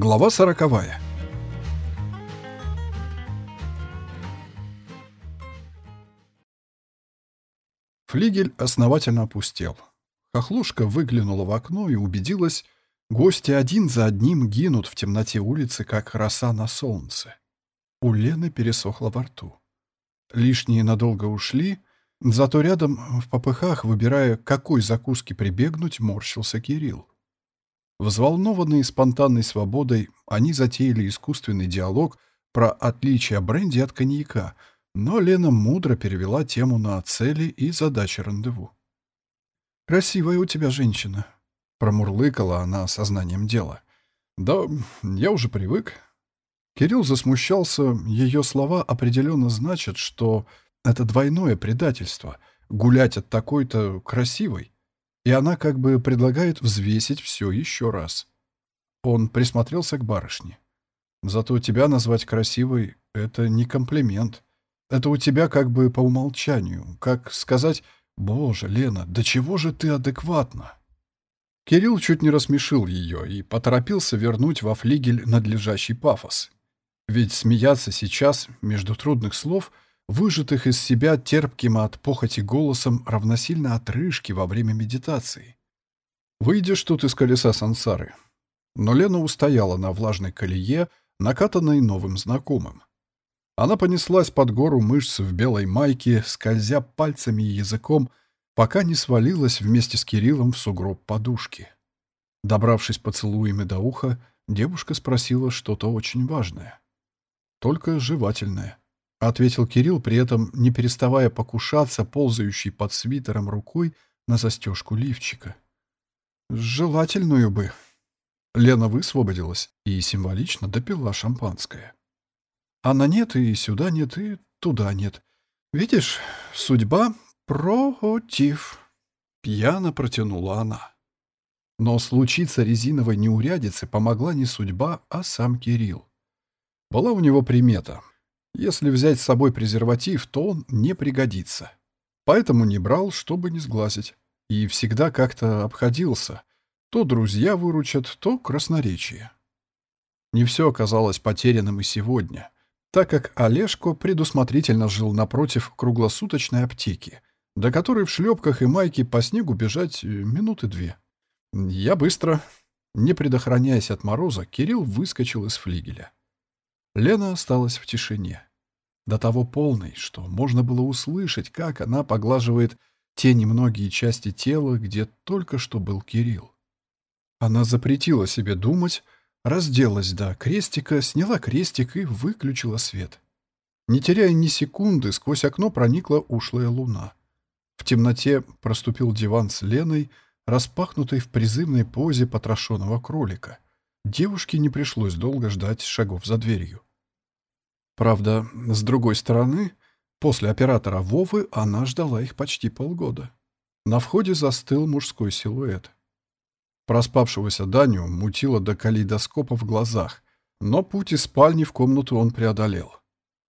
Глава сороковая. Флигель основательно опустел. Хохлушка выглянула в окно и убедилась, гости один за одним гинут в темноте улицы, как роса на солнце. У Лены пересохло во рту. Лишние надолго ушли, зато рядом в попыхах, выбирая, какой закуске прибегнуть, морщился Кирилл. Взволнованные спонтанной свободой, они затеяли искусственный диалог про отличие бренди от коньяка, но Лена мудро перевела тему на цели и задачи рандеву. «Красивая у тебя женщина», — промурлыкала она сознанием дела. «Да, я уже привык». Кирилл засмущался, ее слова определенно значат, что это двойное предательство — гулять от такой-то красивой, и она как бы предлагает взвесить все еще раз. Он присмотрелся к барышне. Зато тебя назвать красивой — это не комплимент. Это у тебя как бы по умолчанию, как сказать «Боже, Лена, до чего же ты адекватна?» Кирилл чуть не рассмешил ее и поторопился вернуть во флигель надлежащий пафос. Ведь смеяться сейчас, между трудных слов — выжатых из себя терпким от похоти голосом равносильно отрыжки во время медитации. Выйдешь тут из колеса сансары. Но Лена устояла на влажной колее, накатанной новым знакомым. Она понеслась под гору мышц в белой майке, скользя пальцами и языком, пока не свалилась вместе с Кириллом в сугроб подушки. Добравшись поцелуями до уха, девушка спросила что-то очень важное. Только жевательное. — ответил Кирилл, при этом не переставая покушаться, ползающий под свитером рукой на застежку лифчика. «Желательную бы». Лена высвободилась и символично допила шампанское. «Она нет, и сюда нет, и туда нет. Видишь, судьба против». Пьяно протянула она. Но случиться резиновой неурядицы помогла не судьба, а сам Кирилл. Была у него примета — если взять с собой презерватив, то он не пригодится. Поэтому не брал, чтобы не сглазить. И всегда как-то обходился. То друзья выручат, то красноречие. Не все оказалось потерянным и сегодня, так как Олежко предусмотрительно жил напротив круглосуточной аптеки, до которой в шлепках и майке по снегу бежать э, минуты две. Я быстро, не предохраняясь от мороза, Кирилл выскочил из флигеля. Лена осталась в тишине. До того полной, что можно было услышать, как она поглаживает те немногие части тела, где только что был Кирилл. Она запретила себе думать, разделась до крестика, сняла крестик и выключила свет. Не теряя ни секунды, сквозь окно проникла ушлая луна. В темноте проступил диван с Леной, распахнутой в призывной позе потрошенного кролика. Девушке не пришлось долго ждать шагов за дверью. Правда, с другой стороны, после оператора Вовы она ждала их почти полгода. На входе застыл мужской силуэт. Проспавшегося Даню мутило до калейдоскопа в глазах, но путь из спальни в комнату он преодолел.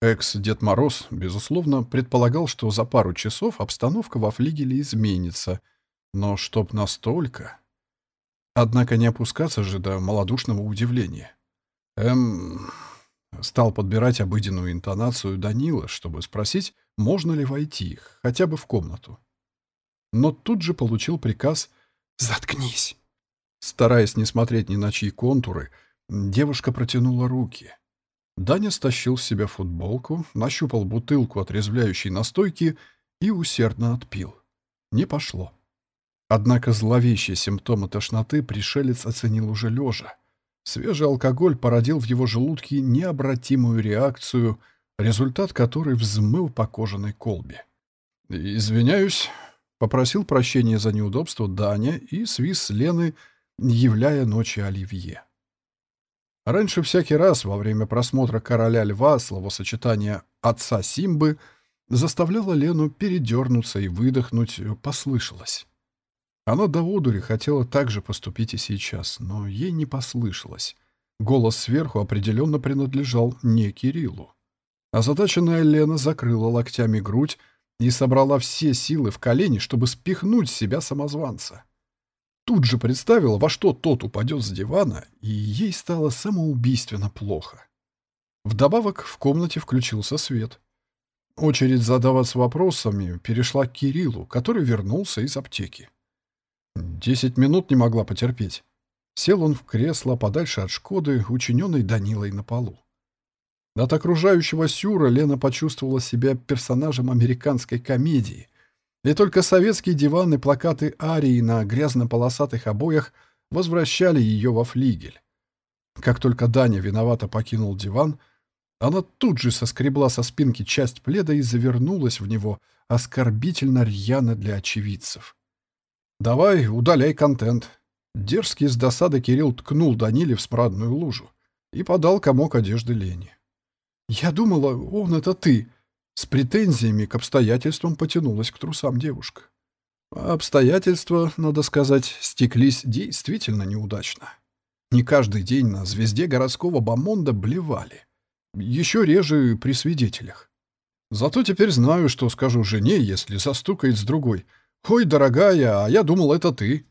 Экс-Дед Мороз, безусловно, предполагал, что за пару часов обстановка во флигеле изменится, но чтоб настолько... Однако не опускаться же до малодушного удивления. «Эм... Стал подбирать обыденную интонацию Данила, чтобы спросить, можно ли войти, хотя бы в комнату. Но тут же получил приказ «Заткнись!». Стараясь не смотреть ни на чьи контуры, девушка протянула руки. Даня стащил с себя футболку, нащупал бутылку отрезвляющей настойки и усердно отпил. Не пошло. Однако зловещие симптомы тошноты пришелец оценил уже лежа. Свежий алкоголь породил в его желудке необратимую реакцию, результат которой взмыл по кожаной колбе. «Извиняюсь», — попросил прощения за неудобство Даня и свис Лены, являя ночи Оливье. Раньше всякий раз во время просмотра «Короля льва» словосочетание «отца Симбы» заставляло Лену передернуться и выдохнуть, послышалось. Она до одури хотела так же поступить и сейчас, но ей не послышалось. Голос сверху определенно принадлежал не Кириллу. Озадаченная Лена закрыла локтями грудь и собрала все силы в колени, чтобы спихнуть себя самозванца. тут же представила, во что тот упадет с дивана, и ей стало самоубийственно плохо. Вдобавок в комнате включился свет. Очередь задаваться вопросами перешла к Кириллу, который вернулся из аптеки. Десять минут не могла потерпеть. Сел он в кресло подальше от Шкоды, учиненной Данилой на полу. От окружающего сюра Лена почувствовала себя персонажем американской комедии. И только советские диваны, плакаты арии на грязно-полосатых обоях возвращали ее во флигель. Как только Даня виновато покинул диван, она тут же соскребла со спинки часть пледа и завернулась в него, оскорбительно рьяно для очевидцев. «Давай, удаляй контент». Дерзкий с досады Кирилл ткнул Даниле в смрадную лужу и подал комок одежды Лене. «Я думала, он — это ты!» С претензиями к обстоятельствам потянулась к трусам девушка. А обстоятельства, надо сказать, стеклись действительно неудачно. Не каждый день на звезде городского бомонда блевали. Еще реже при свидетелях. Зато теперь знаю, что скажу жене, если застукает с другой. «Ой, дорогая, а я думал, это ты!»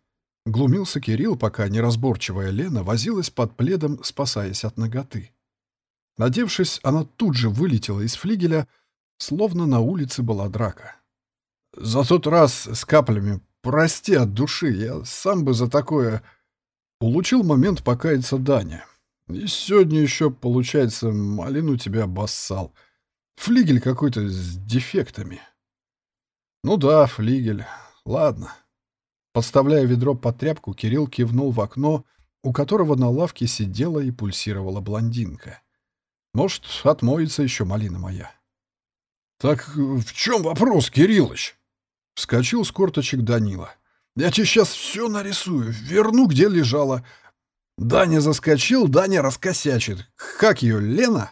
Глумился Кирилл, пока неразборчивая Лена возилась под пледом, спасаясь от ноготы. Надевшись, она тут же вылетела из флигеля, словно на улице была драка. «За тот раз с каплями, прости от души, я сам бы за такое...» Улучил момент покаяться Даня. «И сегодня еще, получается, малину тебя обоссал. Флигель какой-то с дефектами». «Ну да, флигель. Ладно». Подставляя ведро под тряпку, Кирилл кивнул в окно, у которого на лавке сидела и пульсировала блондинка. Может, отмоется еще малина моя. «Так в чем вопрос, Кириллыч?» Вскочил с корточек Данила. «Я тебе сейчас все нарисую, верну, где лежала. Даня заскочил, Даня раскосячит. Как ее, Лена?»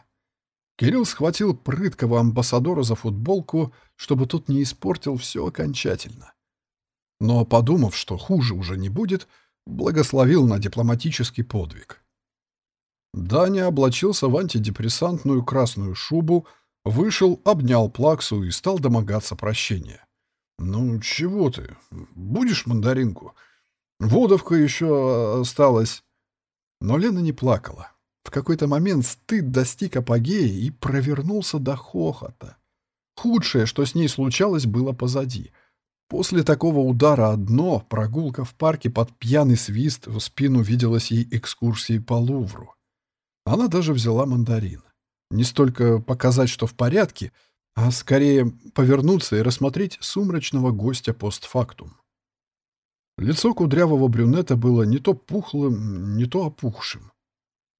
Кирилл схватил прыткого амбассадора за футболку, чтобы тот не испортил все окончательно. Но, подумав, что хуже уже не будет, благословил на дипломатический подвиг. Даня облачился в антидепрессантную красную шубу, вышел, обнял Плаксу и стал домогаться прощения. «Ну, чего ты? Будешь мандаринку? Водовка еще осталась». Но Лена не плакала. В какой-то момент стыд достиг апогея и провернулся до хохота. Худшее, что с ней случалось, было позади. После такого удара одно, прогулка в парке под пьяный свист в спину виделась ей экскурсией по Лувру. Она даже взяла мандарин. Не столько показать, что в порядке, а скорее повернуться и рассмотреть сумрачного гостя постфактум. Лицо кудрявого брюнета было не то пухлым, не то опухшим.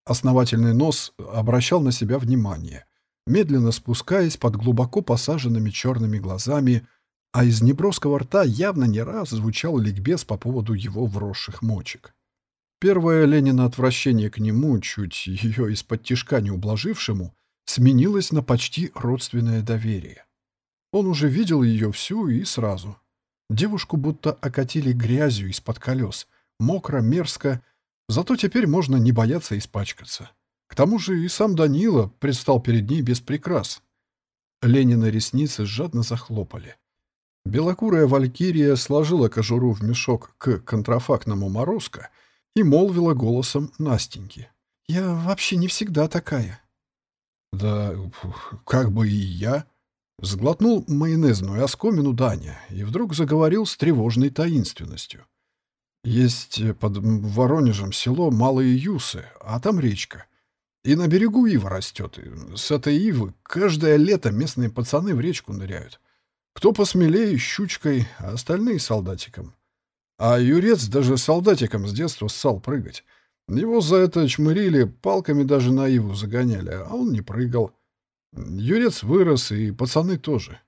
Основательный нос обращал на себя внимание, медленно спускаясь под глубоко посаженными черными глазами, а из неброского рта явно не раз звучал ликбез по поводу его вросших мочек. Первое Ленина отвращение к нему, чуть ее из-под тишка не ублажившему, сменилось на почти родственное доверие. Он уже видел ее всю и сразу. Девушку будто окатили грязью из-под колес, мокро, мерзко, зато теперь можно не бояться испачкаться. К тому же и сам Данила предстал перед ней без прикрас. Ленина ресницы жадно захлопали. Белокурая валькирия сложила кожуру в мешок к контрафактному морозко — и молвила голосом Настеньки. «Я вообще не всегда такая». «Да как бы и я», — сглотнул майонезную оскомину Даня и вдруг заговорил с тревожной таинственностью. «Есть под Воронежем село Малые Юсы, а там речка. И на берегу ива растет. И с этой ивы каждое лето местные пацаны в речку ныряют. Кто посмелее, щучкой, а остальные — солдатиком. А Юрец даже солдатиком с детства ссал прыгать. Его за это чмырили, палками даже на Иву загоняли, а он не прыгал. Юрец вырос, и пацаны тоже.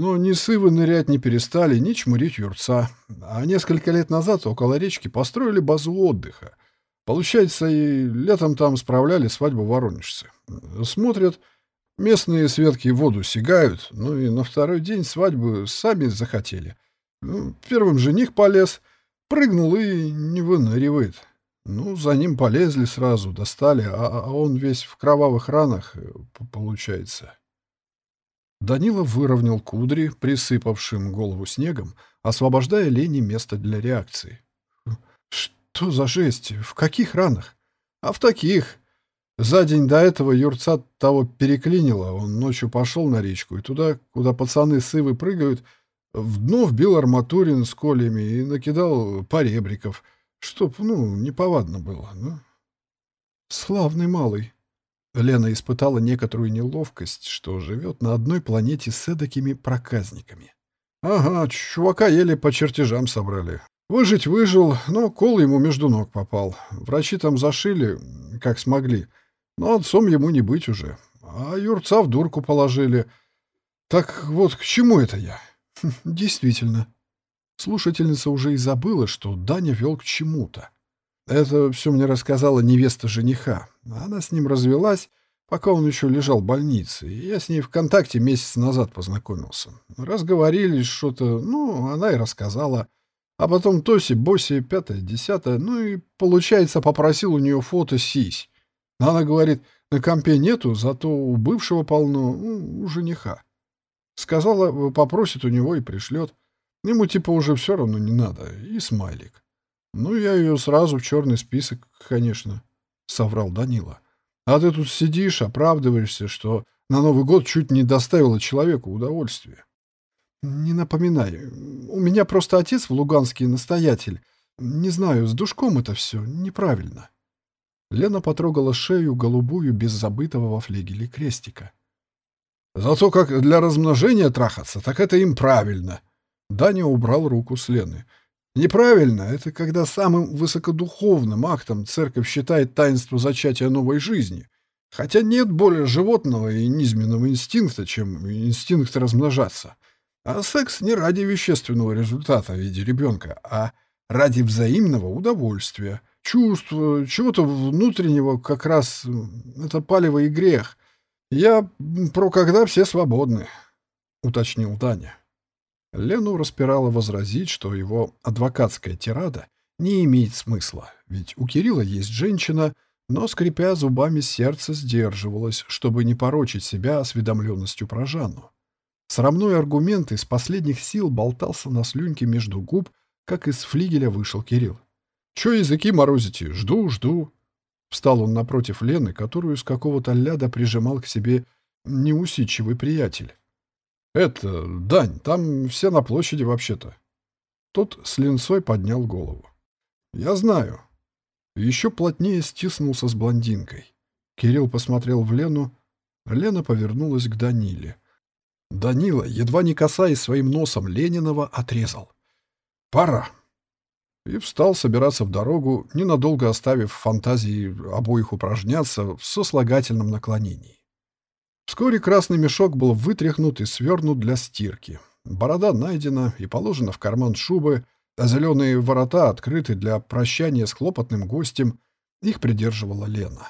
Но ни сывы нырять не перестали, ни чмырить юрца. А несколько лет назад около речки построили базу отдыха. Получается, и летом там справляли свадьбу воронежцы. Смотрят, местные светки воду сигают, ну и на второй день свадьбы сами захотели — ну, первым жених полез, прыгнул и не выныривает. Ну, за ним полезли сразу, достали, а, а он весь в кровавых ранах, э, получается. Данила выровнял кудри, присыпавшим голову снегом, освобождая Лене место для реакции. что за жесть? В каких ранах? А в таких. За день до этого Юрца того переклинило. Он ночью пошел на речку, и туда, куда пацаны с Ивы прыгают, в дно вбил арматурин с колями и накидал поребриков, чтоб, ну, неповадно было. Ну. Славный малый. Лена испытала некоторую неловкость, что живет на одной планете с эдакими проказниками. Ага, чувака еле по чертежам собрали. Выжить выжил, но кол ему между ног попал. Врачи там зашили, как смогли. Но отцом ему не быть уже. А Юрца в дурку положили. Так вот, к чему это я? Действительно. Слушательница уже и забыла, что Даня вел к чему-то. Это все мне рассказала невеста жениха. Она с ним развелась, пока он еще лежал в больнице. Я с ней ВКонтакте месяц назад познакомился. Разговорились что-то, ну, она и рассказала. А потом Тоси, Боси, пятое, десятое, ну и, получается, попросил у нее фото сись. Она говорит, на компе нету, зато у бывшего полно, у жениха. Сказала, попросит у него и пришлет. Ему типа уже все равно не надо. И смайлик. Ну, я ее сразу в черный список, конечно, — соврал Данила. А ты тут сидишь, оправдываешься, что на Новый год чуть не доставила человеку удовольствие. «Не напоминай. У меня просто отец в Луганске настоятель. Не знаю, с душком это все неправильно». Лена потрогала шею голубую без забытого во флигеле крестика. «Зато как для размножения трахаться, так это им правильно». Даня убрал руку с Лены. «Неправильно — это когда самым высокодуховным актом церковь считает таинство зачатия новой жизни. Хотя нет более животного и низменного инстинкта, чем инстинкт размножаться. А секс не ради вещественного результата в виде ребенка, а ради взаимного удовольствия, чувства, чего-то внутреннего как раз это палевый грех. Я про когда все свободны, уточнил Даня. Лену распирало возразить, что его адвокатская тирада не имеет смысла, ведь у Кирилла есть женщина, но, скрипя зубами, сердце сдерживалось, чтобы не порочить себя осведомленностью про Жанну. Срамной аргумент из последних сил болтался на слюнке между губ, как из флигеля вышел Кирилл. «Чё языки морозите? Жду, жду!» Встал он напротив Лены, которую с какого-то ляда прижимал к себе неусидчивый приятель. «Это, Дань, там все на площади вообще-то». Тот с линцой поднял голову. «Я знаю». Еще плотнее стиснулся с блондинкой. Кирилл посмотрел в Лену. Лена повернулась к Даниле. Данила, едва не касаясь своим носом Ленинова, отрезал. «Пора!» И встал собираться в дорогу, ненадолго оставив фантазии обоих упражняться в сослагательном наклонении. Вскоре красный мешок был вытряхнут и свернут для стирки. Борода найдена и положена в карман шубы, а зеленые ворота открыты для прощания с хлопотным гостем. Их придерживала Лена.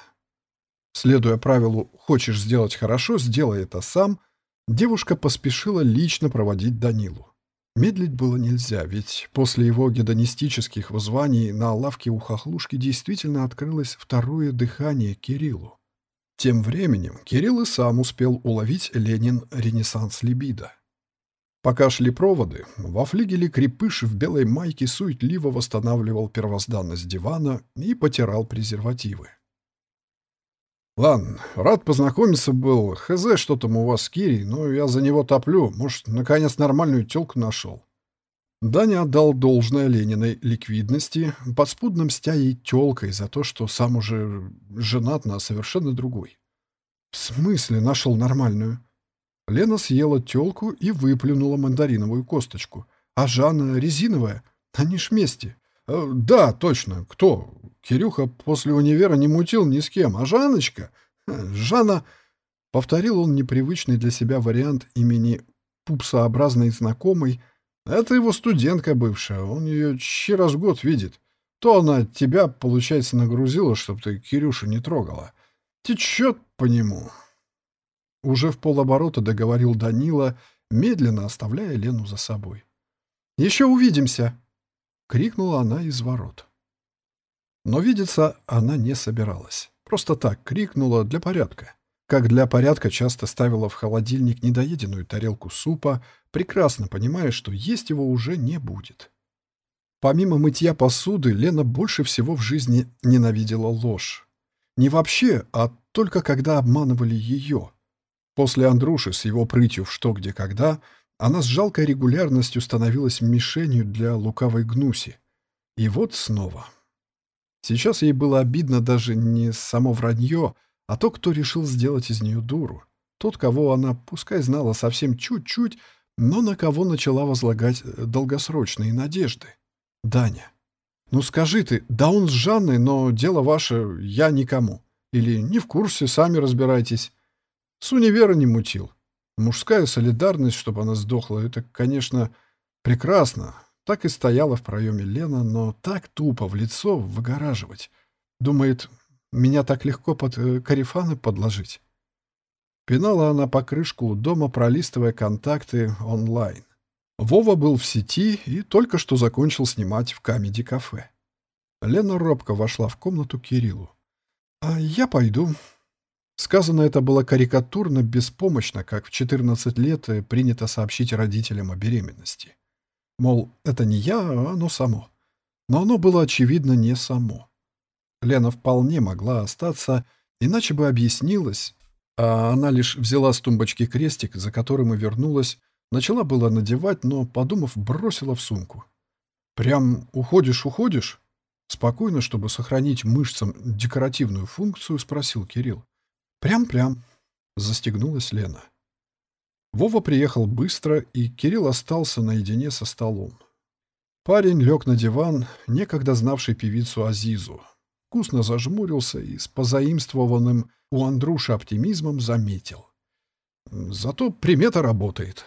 Следуя правилу «хочешь сделать хорошо, сделай это сам», Девушка поспешила лично проводить Данилу. Медлить было нельзя, ведь после его гедонистических воззваний на лавке у хохлушки действительно открылось второе дыхание Кириллу. Тем временем Кирилл и сам успел уловить Ленин ренессанс либидо. Пока шли проводы, во флигеле крепыш в белой майке суетливо восстанавливал первозданность дивана и потирал презервативы. Ладно, рад познакомиться был. Хз, что там у вас с Кирей, но я за него топлю. Может, наконец нормальную тёлку нашел. Даня отдал должное Лениной ликвидности, подспудно мстя ей тёлкой за то, что сам уже женат на совершенно другой. В смысле нашел нормальную? Лена съела тёлку и выплюнула мандариновую косточку. А Жанна резиновая? Они ж вместе. Э, да, точно. Кто? Кирюха после универа не мутил ни с кем, а Жанночка... Жанна... Повторил он непривычный для себя вариант имени пупсообразной знакомой. Это его студентка бывшая, он ее в год видит. То она тебя, получается, нагрузила, чтобы ты Кирюшу не трогала. Течет по нему. Уже в полоборота договорил Данила, медленно оставляя Лену за собой. «Еще увидимся!» — крикнула она из ворот. Но видеться она не собиралась. Просто так крикнула для порядка. Как для порядка часто ставила в холодильник недоеденную тарелку супа, прекрасно понимая, что есть его уже не будет. Помимо мытья посуды, Лена больше всего в жизни ненавидела ложь. Не вообще, а только когда обманывали ее. После Андруши с его прытью в что, где, когда, она с жалкой регулярностью становилась мишенью для лукавой гнуси. И вот снова. Сейчас ей было обидно даже не само вранье, а то, кто решил сделать из нее дуру. Тот, кого она, пускай знала совсем чуть-чуть, но на кого начала возлагать э, долгосрочные надежды. Даня. Ну скажи ты, да он с Жанной, но дело ваше, я никому. Или не в курсе, сами разбирайтесь. С универа не мутил. Мужская солидарность, чтобы она сдохла, это, конечно, прекрасно. Так и стояла в проеме Лена, но так тупо в лицо выгораживать. Думает, меня так легко под э, карифаны подложить. Пинала она по крышку дома, пролистывая контакты онлайн. Вова был в сети и только что закончил снимать в камеди-кафе. Лена робко вошла в комнату Кириллу. «А я пойду». Сказано это было карикатурно, беспомощно, как в 14 лет принято сообщить родителям о беременности. Мол, это не я, а оно само. Но оно было, очевидно, не само. Лена вполне могла остаться, иначе бы объяснилась, а она лишь взяла с тумбочки крестик, за которым и вернулась, начала было надевать, но, подумав, бросила в сумку. «Прям уходишь-уходишь?» Спокойно, чтобы сохранить мышцам декоративную функцию, спросил Кирилл. «Прям-прям», — застегнулась Лена. Вова приехал быстро, и Кирилл остался наедине со столом. Парень лег на диван, некогда знавший певицу Азизу. Вкусно зажмурился и с позаимствованным у Андруши оптимизмом заметил. Зато примета работает.